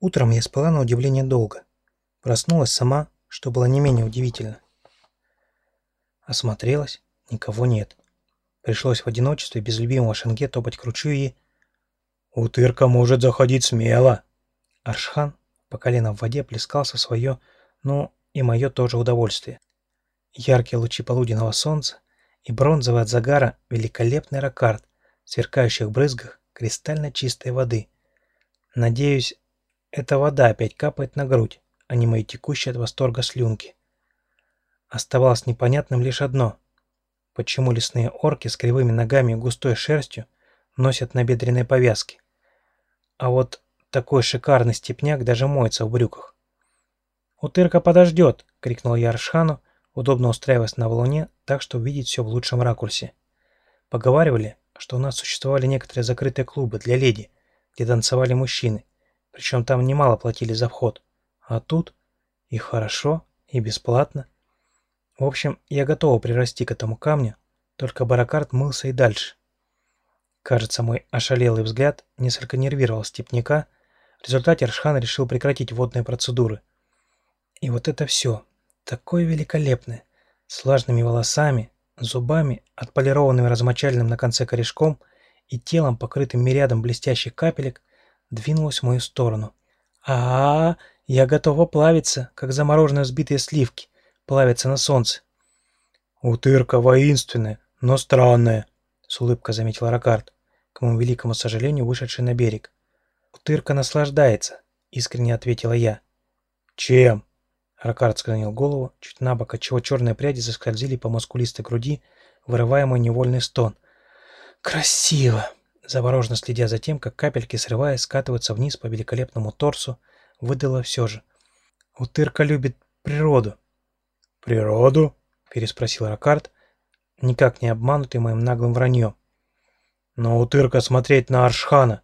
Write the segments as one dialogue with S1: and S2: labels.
S1: Утром я спала на удивление долго. Проснулась сама, что было не менее удивительно. Осмотрелась, никого нет. Пришлось в одиночестве без любимого Шенге топать к ручью и... «Утырка может заходить смело!» Аршхан по колено в воде плескался в свое, ну и мое тоже удовольствие. Яркие лучи полуденного солнца и бронзовый от загара великолепный ракард в сверкающих брызгах кристально чистой воды. Надеюсь, эта вода опять капает на грудь, а не мои текущие от восторга слюнки. Оставалось непонятным лишь одно. Почему лесные орки с кривыми ногами и густой шерстью носят набедренные повязки? А вот такой шикарный степняк даже моется в брюках. «Утырка подождет!» — крикнул я Аршану, удобно устраиваясь на валуне, так что увидеть все в лучшем ракурсе. Поговаривали, что у нас существовали некоторые закрытые клубы для леди, где танцевали мужчины, причем там немало платили за вход. А тут и хорошо, и бесплатно. В общем, я готова прирасти к этому камню, только Баракард мылся и дальше. Кажется, мой ошалелый взгляд несколько нервировал степняка, в результате Аршхан решил прекратить водные процедуры. И вот это все, такое великолепное, с влажными волосами, зубами, отполированным размочальным на конце корешком и телом, покрытым мириадом блестящих капелек, двинулось в мою сторону. а а, я готова плавиться, как замороженные взбитые сливки, плавятся на солнце. «Утырка воинственная, но странная», — с улыбкой заметил Ракард, к моему великому сожалению, вышедший на берег. «Утырка наслаждается», — искренне ответила я. «Чем?» Ракард склонил голову, чуть на бок, отчего черные пряди заскользили по мускулистой груди, вырывая мой невольный стон. «Красиво!» Завороженно следя за тем, как капельки, срываясь, скатываются вниз по великолепному торсу, выдала все же. «Утырка любит природу».
S2: «Природу?»
S1: — переспросил Ракард, никак не обманутый моим наглым враньем.
S2: «Но утырка смотреть на Аршхана».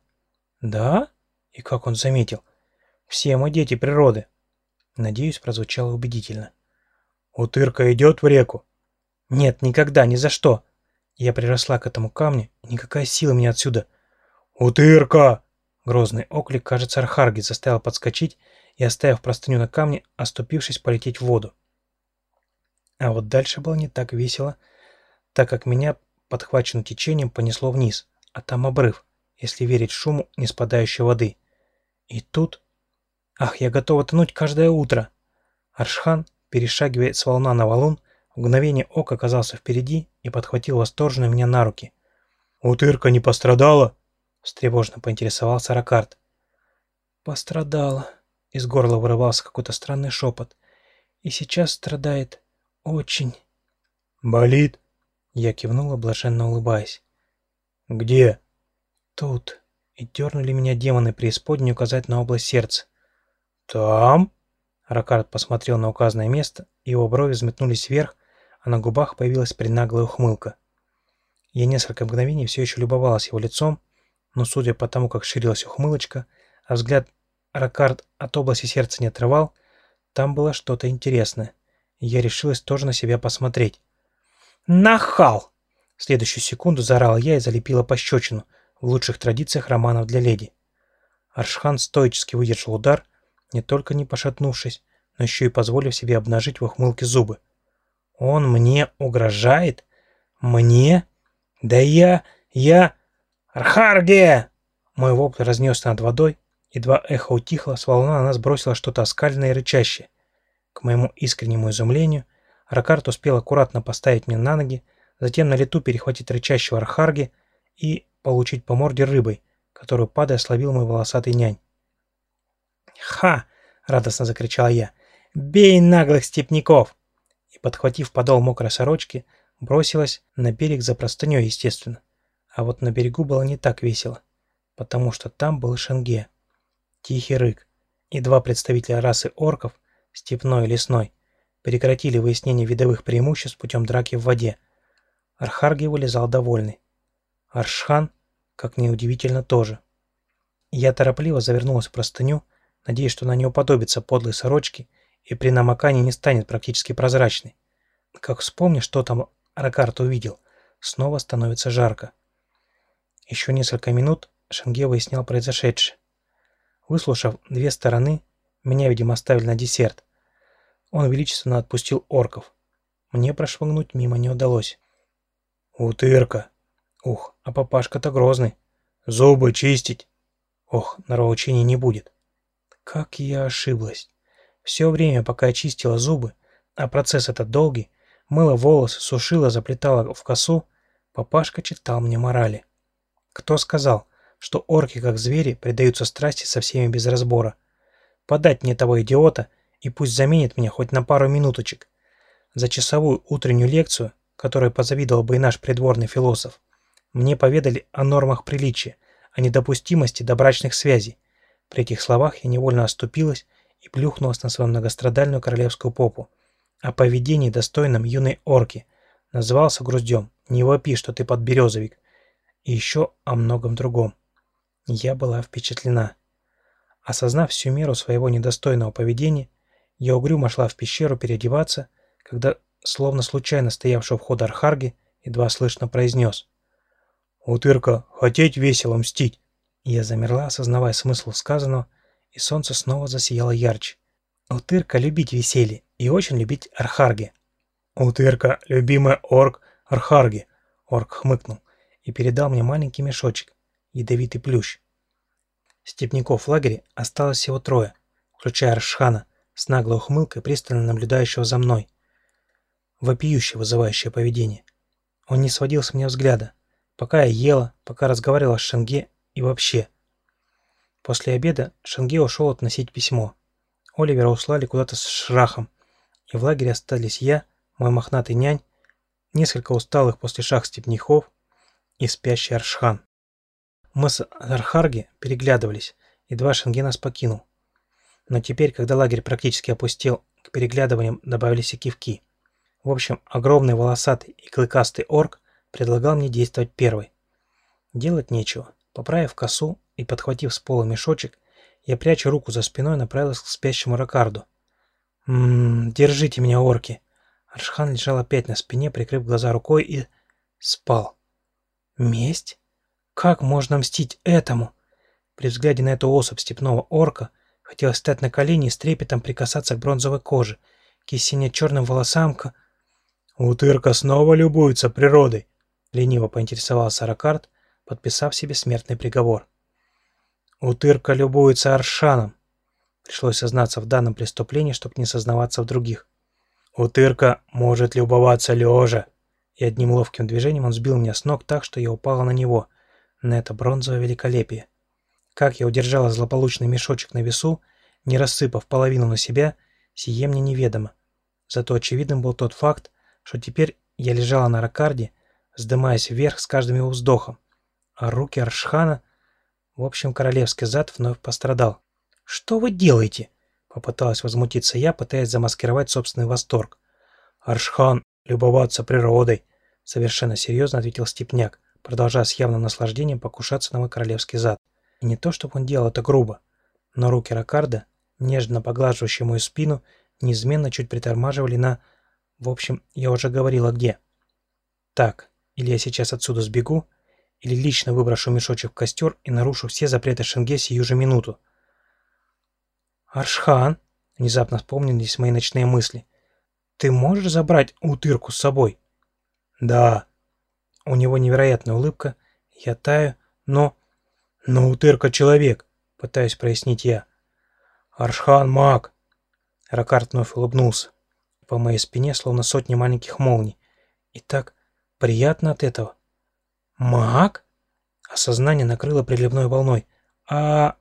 S1: «Да? И как он заметил? Все мы дети природы». Надеюсь, прозвучало убедительно.
S2: «Утырка идет в реку?»
S1: «Нет, никогда, ни за что!» Я приросла к этому камню, и никакая сила меня отсюда...
S2: «Утырка!»
S1: Грозный оклик, кажется, Архарги заставил подскочить и, оставив простыню на камне, оступившись, полететь в воду. А вот дальше было не так весело, так как меня, подхваченным течением, понесло вниз, а там обрыв, если верить шуму не спадающей воды. И тут... Ах, я готова тонуть каждое утро! Аршхан, перешагивая с волна на валун, в мгновение ока оказался впереди и подхватил восторженно меня на руки.
S2: «Утырка не пострадала?»
S1: — встревожно поинтересовался Ракард. «Пострадала», — из горла вырывался какой-то странный шепот. «И сейчас страдает очень».
S2: «Болит?»
S1: — я кивнула, блаженно улыбаясь.
S2: «Где?»
S1: «Тут». И дернули меня демоны преисподней указать на область сердца.
S2: «Там?»
S1: Ракард посмотрел на указанное место, и его брови взметнулись вверх, а на губах появилась пренаглая ухмылка. Я несколько мгновений все еще любовалась его лицом, но судя по тому, как ширилась ухмылочка, а взгляд Ракард от области сердца не отрывал, там было что-то интересное, и я решилась тоже на себя посмотреть. «Нахал!» В следующую секунду заорала я и залепила пощечину в лучших традициях романов для леди. Аршхан стоически выдержал удар, не только не пошатнувшись, но еще и позволив себе обнажить в ухмылке зубы. Он мне угрожает? Мне? Да я... я... Архарге! Мой вопль разнесся над водой, едва эхо утихло, с волна на нас бросило что-то оскаленное и рычащее. К моему искреннему изумлению, Ракарт успел аккуратно поставить меня на ноги, затем на лету перехватить рычащего Архарги и получить по морде рыбой, которую, падая, словил мой волосатый нянь. «Ха!» — радостно закричал я. «Бей наглых степняков!» И, подхватив подол мокрой сорочки, бросилась на берег за простыней, естественно. А вот на берегу было не так весело, потому что там был Шенге. Тихий рык, и два представителя расы орков, степной и лесной, прекратили выяснение видовых преимуществ путем драки в воде. Архарги вылезал довольный. Аршхан, как неудивительно, тоже. Я торопливо завернулась в простыню, надеясь, что она не уподобится подлой сорочке и при намокании не станет практически прозрачной. Как вспомни, что там Ракарт увидел, снова становится жарко. Еще несколько минут Шенге выяснял произошедшее. Выслушав две стороны, меня, видимо, оставили на десерт. Он величественно отпустил орков. Мне прошвыгнуть мимо не удалось.
S2: «Утырка!»
S1: Ух, а папашка-то грозный.
S2: «Зубы чистить!»
S1: Ох, нравоучений не будет. Как я ошиблась. Все время, пока чистила зубы, а процесс этот долгий, мыла волосы, сушила, заплетала в косу, папашка читал мне морали. Кто сказал, что орки, как звери, предаются страсти со всеми без разбора? Подать мне того идиота, и пусть заменит меня хоть на пару минуточек. За часовую утреннюю лекцию, которой позавидовал бы и наш придворный философ, мне поведали о нормах приличия, о недопустимости добрачных связей. При этих словах я невольно оступилась и плюхнулась на свою многострадальную королевскую попу. О поведении, достойном юной орки. Назывался груздем «Не вопи, что ты подберезовик». И еще о многом другом. Я была впечатлена. Осознав всю меру своего недостойного поведения, я угрюмо шла в пещеру переодеваться, когда, словно случайно стоявший у входа Архарги, едва слышно произнес.
S2: «Утырка, хотеть весело мстить!»
S1: Я замерла, осознавая смысл сказанного, и солнце снова засияло ярче. Утырка любить веселье и очень любить Архарги.
S2: «Утырка, любимая орк Архарги!»
S1: Орк хмыкнул и передал мне маленький мешочек, ядовитый плющ. Степняков в лагере осталось всего трое, включая Аршхана, с наглой ухмылкой, пристально наблюдающего за мной. Вопиюще вызывающее поведение. Он не сводил с меня взгляда, пока я ела, пока разговаривала с Шенге и вообще. После обеда Шенге ушел относить письмо. Оливера услали куда-то с Шрахом, и в лагере остались я, мой мохнатый нянь, несколько усталых после шах степняков и спящий Аршхан. Мы с Архарги переглядывались, едва Шенге нас покинул. Но теперь, когда лагерь практически опустел, к переглядываниям добавились и кивки. В общем, огромный волосатый и клыкастый орк предлагал мне действовать первый. Делать нечего. Поправив косу и подхватив с пола мешочек, я, пряча руку за спиной, направилась к спящему Ракарду. «Ммм, держите меня, орки!» Аршхан лежал опять на спине, прикрыв глаза рукой и... спал. «Месть? Как можно мстить этому?» При взгляде на эту особь степного орка хотелось встать на колени и с трепетом прикасаться к бронзовой коже, к сине-черным волосам, к...
S2: «Утырка снова любуется природой», —
S1: лениво поинтересовался Ракард, подписав себе смертный приговор. «Утырка любуется Аршаном», — пришлось сознаться в данном преступлении, чтобы не сознаваться в других.
S2: «Утырка может любоваться лежа»,
S1: и одним ловким движением он сбил меня с ног так, что я упала на него, на это бронзовое великолепие. Как я удержала злополучный мешочек на весу, не рассыпав половину на себя, сие мне неведомо. Зато очевидным был тот факт, что теперь я лежала на ракарде, вздымаясь вверх с каждым его вздохом, а руки Аршхана... В общем, королевский зад вновь пострадал. «Что вы делаете?» — попыталась возмутиться я, пытаясь замаскировать собственный восторг.
S2: «Аршхан, любоваться природой!»
S1: — совершенно серьезно ответил Степняк, продолжая с явным наслаждением покушаться на мой королевский зад. И не то, чтобы он делал это грубо, но руки Ракарда, нежно поглаживающие мою спину, неизменно чуть притормаживали на... В общем, я уже говорила где. Так, или я сейчас отсюда сбегу, или лично выброшу мешочек в костер и нарушу все запреты Шенге сию же минуту. «Аршхан!» — внезапно вспомнились мои ночные мысли. «Ты можешь забрать утырку с собой?»
S2: «Да».
S1: У него невероятная улыбка, я таю, но...
S2: «Но утырка человек», —
S1: пытаюсь прояснить я.
S2: «Аршхан маг».
S1: Ракарт вновь улыбнулся. По моей спине словно сотни маленьких молний. И так приятно от этого. «Маг?» Осознание накрыло приливной волной. «А...»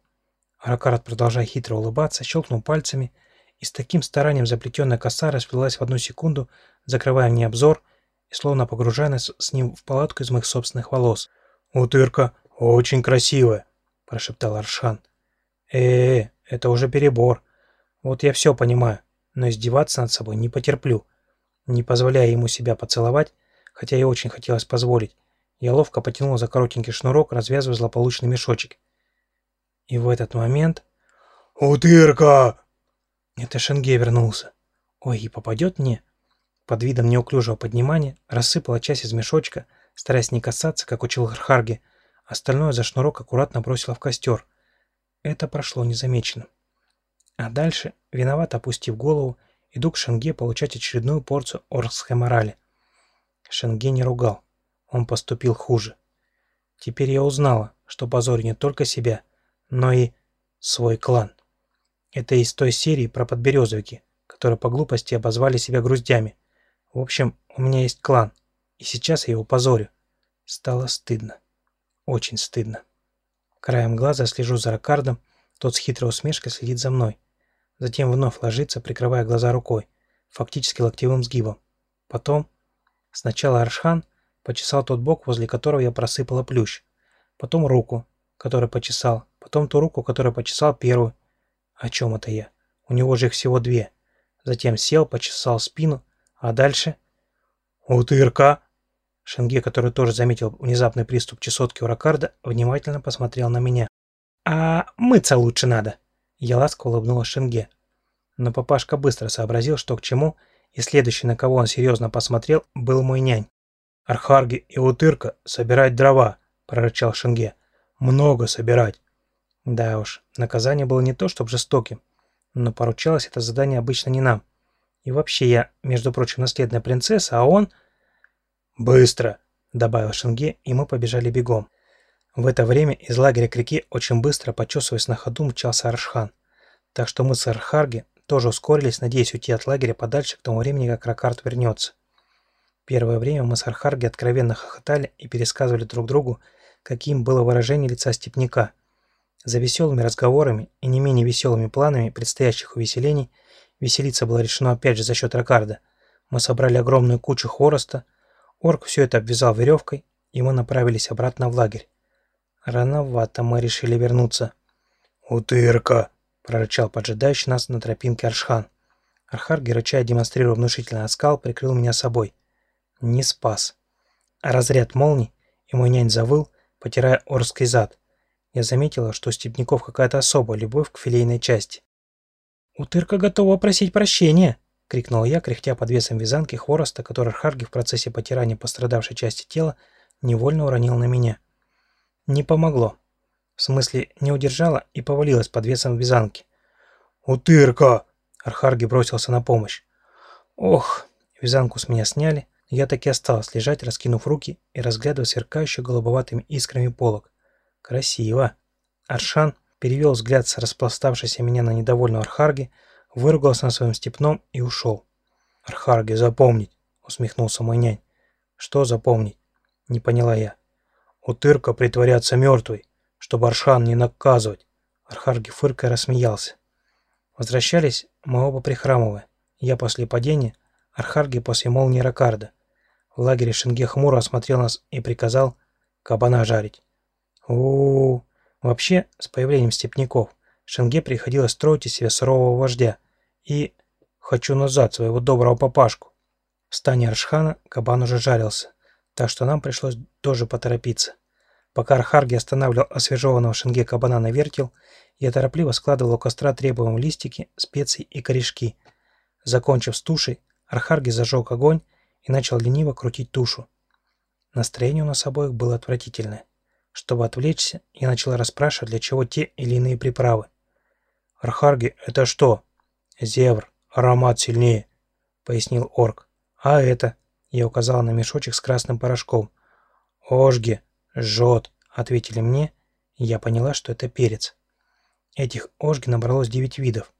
S1: Ракарт, продолжая хитро улыбаться, щелкнул пальцами, и с таким старанием заплетенная коса расплелась в одну секунду, закрывая мне обзор и словно погружая нас с ним в палатку из моих собственных волос.
S2: «Утырка очень красивая», — прошептал Аршан.
S1: э э это уже перебор. Вот я все понимаю, но издеваться над собой не потерплю. Не позволяя ему себя поцеловать, хотя и очень хотелось позволить, я ловко потянул за коротенький шнурок, развязывая злополучный мешочек. И в этот момент...
S2: «Утырка!»
S1: Это Шенге вернулся. Ой, и попадет мне? Под видом неуклюжего поднимания рассыпала часть из мешочка, стараясь не касаться, как учил Хархарги, остальное за шнурок аккуратно бросила в костер. это прошло незамеченным. А дальше, виновато опустив голову, иду к Шенге получать очередную порцию оркской морали. Шенге не ругал. Он поступил хуже. Теперь я узнала, что позорю не только себя, но и свой клан. Это из той серии про подберезовики, которые по глупости обозвали себя груздями. В общем, у меня есть клан, и сейчас я его позорю. Стало стыдно. Очень стыдно. Краем глаза слежу за Ракардом, тот с хитрой усмешкой следит за мной. Затем вновь ложится, прикрывая глаза рукой, фактически локтевым сгибом. Потом... Сначала Аршхан почесал тот бок, возле которого я просыпала плющ. Потом руку, которую почесал. Потом ту руку, которую почесал первую. О чем это я? У него же их всего две. Затем сел, почесал спину, а дальше... «Утырка!» Шенге, который тоже заметил внезапный приступ чесотки у Ракарда, внимательно посмотрел на меня. «А мыться лучше надо!» Я ласково улыбнулась Шенге. Но папашка быстро сообразил, что к чему, и следующий, на кого он серьезно посмотрел, был мой нянь. «Архарги и Утырка собирать дрова!» – прорычал Шенге. «Много собирать!» Да уж, наказание было не то чтобы жестоким, но поручалось это задание обычно не нам. И вообще я, между прочим, наследная принцесса, а он... «Быстро!» — добавил Шенге, и мы побежали бегом. В это время из лагеря к реке очень быстро, почесываясь на ходу, мчался Аршхан. Так что мы с Архарги тоже ускорились, надеясь уйти от лагеря подальше к тому времени, как Ракарт вернется. Первое время мы с Архарги откровенно хохотали и пересказывали друг другу, каким было выражение лица степняка. За веселыми разговорами и не менее веселыми планами предстоящих увеселений веселиться было решено опять же за счет Ракарда. Мы собрали огромную кучу хвороста, Орк все это обвязал веревкой, и мы направились обратно в лагерь. Рановато мы решили вернуться. «Утырка!» – прорычал поджидающий нас на тропинке Аршхан. Архар, герача демонстрируя внушительный оскал, прикрыл меня собой. Не спас. Разряд молний, и мой нянь завыл, потирая орский зад. Я заметила, что у степняков какая-то особая любовь к филейной части. «Утырка готова просить прощения!» — крикнул я, кряхтя под весом вязанки хвороста, который Харги в процессе потирания пострадавшей части тела невольно уронил на меня. Не помогло. В смысле, не удержала и повалилась под весом вязанки. «Утырка!» — Архарги бросился на помощь. «Ох!» — вязанку с меня сняли, я таки осталась лежать, раскинув руки и разглядывая сверкающий голубоватыми искрами полог. «Красиво!» Аршан перевел взгляд с распластавшейся меня на недовольного Архарги, выругался на своем степном и ушел. «Архарги, запомнить!» — усмехнулся мой нянь. «Что запомнить?» — не поняла я. «Утырка притворяться мертвой, чтобы Аршан не наказывать!» Архарги фыркой рассмеялся. Возвращались мы оба прихрамывая. Я после падения, Архарги после молнии Ракарда. В лагере Шенге хмуро осмотрел нас и приказал кабана жарить. у у. Вообще, с появлением степняков, Шенге приходилось строить из себя сурового вождя, и «хочу назад своего доброго папашку». В стане Аршхана кабан уже жарился, так что нам пришлось тоже поторопиться. Пока Архарги останавливал освежеванного шенге кабана на вертел, я торопливо складывал у костра требуемые листики, специи и корешки. Закончив с тушей, Архарги зажег огонь и начал лениво крутить тушу. Настроение у нас обоих было отвратительное. Чтобы отвлечься, я начал расспрашивать, для чего те или иные приправы. «Архарги, это что?» «Зевр, аромат сильнее», — пояснил орк. «А это?» — я указал на мешочек с красным порошком. «Ожги, жжет», — ответили мне, я поняла, что это перец. Этих ожги набралось девять видов,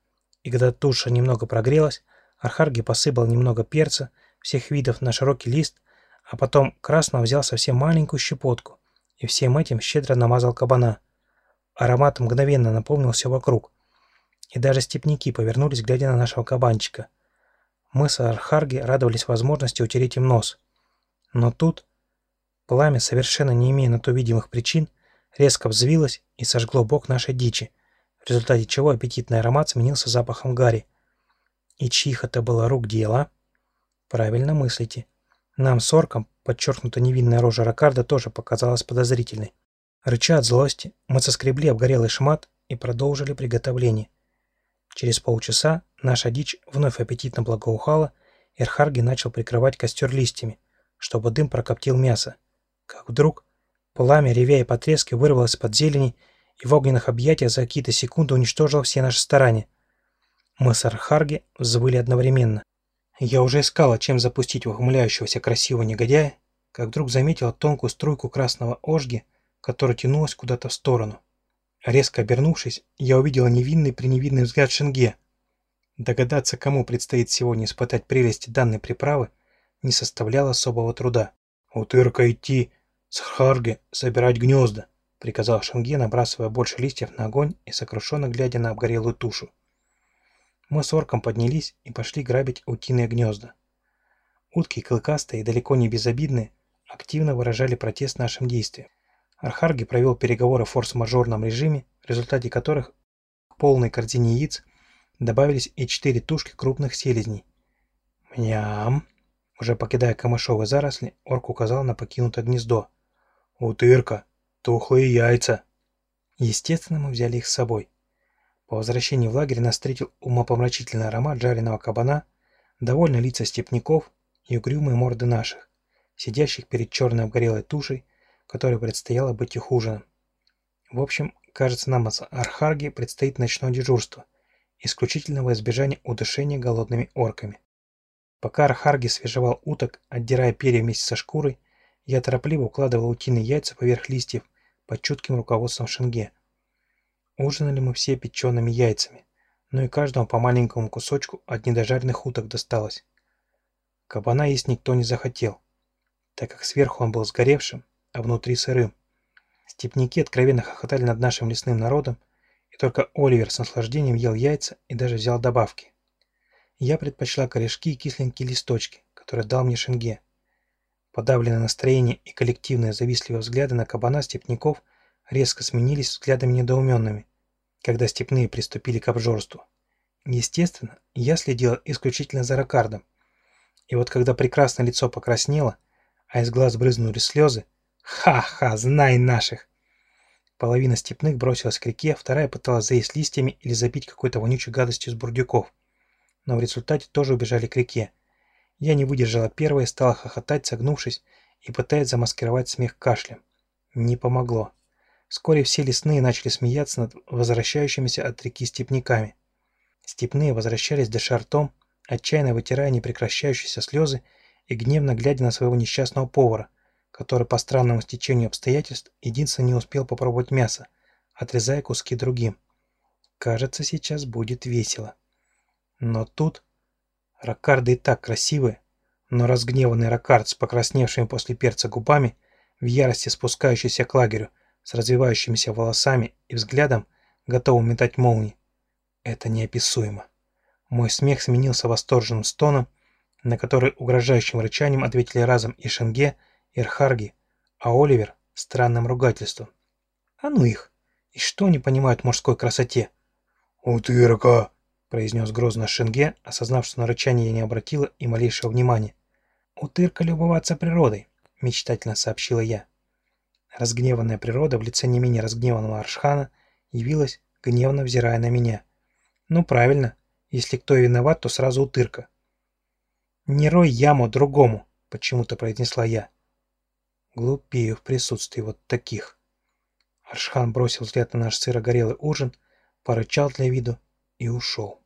S1: и когда туша немного прогрелась, Архарги посыпал немного перца, всех видов на широкий лист, а потом красно взял совсем маленькую щепотку и всем этим щедро намазал кабана. Аромат мгновенно наполнил все вокруг — и даже степняки повернулись, глядя на нашего кабанчика. Мы с Архарги радовались возможности утереть им нос. Но тут пламя, совершенно не имея на то видимых причин, резко взвилось и сожгло бок нашей дичи, в результате чего аппетитный аромат сменился запахом гари. И чьих это было рук дело? Правильно мыслите. Нам с орком подчеркнуто невинная рожа Ракарда тоже показалась подозрительной. Рыча от злости, мы соскребли обгорелый шмат и продолжили приготовление. Через полчаса наша дичь вновь аппетитно благоухала, и Эрхарги начал прикрывать костер листьями, чтобы дым прокоптил мясо. Как вдруг пламя, ревя и потрескивая, вырвалось под зелени и в огненных объятиях за какие-то секунды уничтожила все наши старания. Мы с Архарги взвыли одновременно. Я уже искала, чем запустить ухмыляющегося красивого негодяя, как вдруг заметила тонкую струйку красного ожги, которая тянулась куда-то в сторону. Резко обернувшись, я увидела невинный-преневидный взгляд Шенге. Догадаться, кому предстоит сегодня испытать прелести данной приправы, не составляло особого труда.
S2: «Утырка идти с Харги собирать гнезда», — приказал Шенге, набрасывая больше листьев на огонь и сокрушенно глядя на обгорелую тушу.
S1: Мы с орком поднялись и пошли грабить утиные гнезда. Утки клыкастые далеко не безобидные активно выражали протест нашим действиям. Архарги провел переговоры в форс-мажорном режиме, в результате которых к полной корзине яиц добавились и четыре тушки крупных селезней.
S2: «Мням!»
S1: Уже покидая камышовые заросли, орк указал на покинутое гнездо.
S2: «Утырка! Тухлые яйца!»
S1: Естественно, мы взяли их с собой. По возвращении в лагерь нас встретил умопомрачительный аромат жареного кабана, довольные лица степняков и угрюмые морды наших, сидящих перед черной обгорелой тушей, которой предстояло быть их ужином. В общем, кажется, нам с Архарги предстоит ночное дежурство, исключительно во избежание удушения голодными орками. Пока Архарги свежевал уток, отдирая перья вместе со шкурой, я торопливо укладывал утиные яйца поверх листьев под чутким руководством Шенге – Ужинали мы все печеными яйцами, но и каждому по маленькому кусочку от недожаренных уток досталось. Кабана есть никто не захотел, так как сверху он был сгоревшим, а внутри сырым. Степняки откровенно хохотали над нашим лесным народом, и только Оливер с наслаждением ел яйца и даже взял добавки. Я предпочла корешки и кисленькие листочки, которые дал мне Шенге. Подавленное настроение и коллективные завистливые взгляды на кабана степняков резко сменились взглядами недоуменными, когда степные приступили к обжорству. Естественно, я следила исключительно за Ракардом. И вот когда прекрасное лицо покраснело, а из глаз брызнули слезы, ха-ха, знай наших! Половина степных бросилась к реке, вторая пыталась заесть листьями или забить какой-то вонючей гадостью с бурдюков. Но в результате тоже убежали к реке. Я не выдержала первой, стала хохотать, согнувшись, и пытаясь замаскировать смех кашлем. Не помогло. Вскоре все лесные начали смеяться над возвращающимися от реки степняками. Степные возвращались дыша ртом, отчаянно вытирая непрекращающиеся слезы и гневно глядя на своего несчастного повара, который по странному стечению обстоятельств единственно не успел попробовать мясо, отрезая куски другим. Кажется, сейчас будет весело. Но тут... Ракарды и так красивые, но разгневанный ракард с покрасневшими после перца губами, в ярости спускающийся к лагерю, с развивающимися волосами и взглядом, готовым метать молнии. Это неописуемо. Мой смех сменился восторженным стоном, на который угрожающим рычанием ответили разом и Шенге, и Рхарги, а Оливер — странным ругательством. А ну их! И что они понимают в мужской красоте?
S2: «Утырка!»
S1: — произнес грозно Шенге, осознав, что на рычание я не обратила и малейшего внимания. «Утырка любоваться природой», — мечтательно сообщила я. Разгневанная природа в лице не менее разгневанного Аршхана явилась, гневно взирая на меня. «Ну правильно, если кто и виноват, то сразу утырка». «Не рой яму другому», — почему-то произнесла я. Глупею в присутствии вот таких. Аршхан бросил взгляд на наш сырогорелый ужин, порычал для виду и ушел.